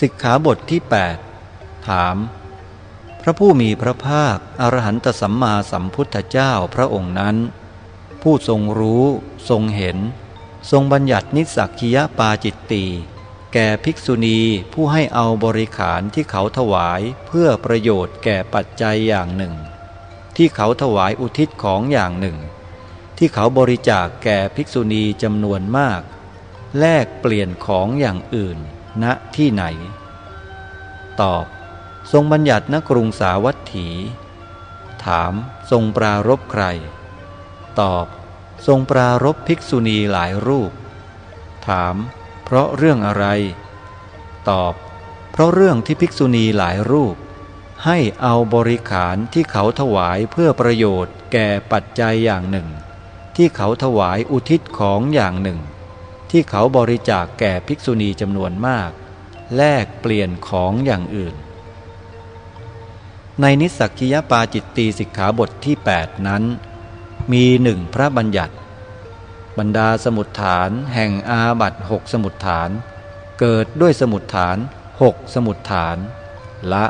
สิกขาบทที่ 8 ถาม พระผู้มีพระภาค อรหันตสัมมาสัมพุทธเจ้าพระองค์นั้น ผู้ทรงรู้ทรงเห็น ทรงบัญญัตินิสักคียปาจิตตีแก่ภิกษุณีผู้ให้เอาบริขารที่เขาถวายเพื่อประโยชน์แก่ปัจจัยอย่างหนึ่ง ที่เขาถวายอุทิศของอย่างหนึ่ง ที่เขาบริจาคแก่ภิกษุณีจำนวนมาก แลกเปลี่ยนของอย่างอื่น ณที่ไหน ตอบ ทรงบัญญัติณกรุงสาวัตถี ถามทรงปรารบใคร ตอบ ทรงปรารบภิกษุณีหลายรูป ถาม เพราะเรื่องอะไร ตอบ เพราะเรื่องที่ภิกษุณีหลายรูป ให้เอาบริขารที่เขาถวายเพื่อประโยชน์แก่ปัจจัยอย่างหนึ่ง ที่เขาถวายอุทิศของอย่างหนึ่ง ที่เขาบริจาคแก่ภิกษุณีจำนวนมาก แลกเปลี่ยนของอย่างอื่น ในนิสสักกิยปาจิตตีสิกขาบทที่ 8 นั้น มีหนึ่งพระบัญญัติ บรรดาสมุดฐานแห่งอาบัตหกสมุดฐาน เกิดด้วยสมุดฐานหกสมุดฐาน ละ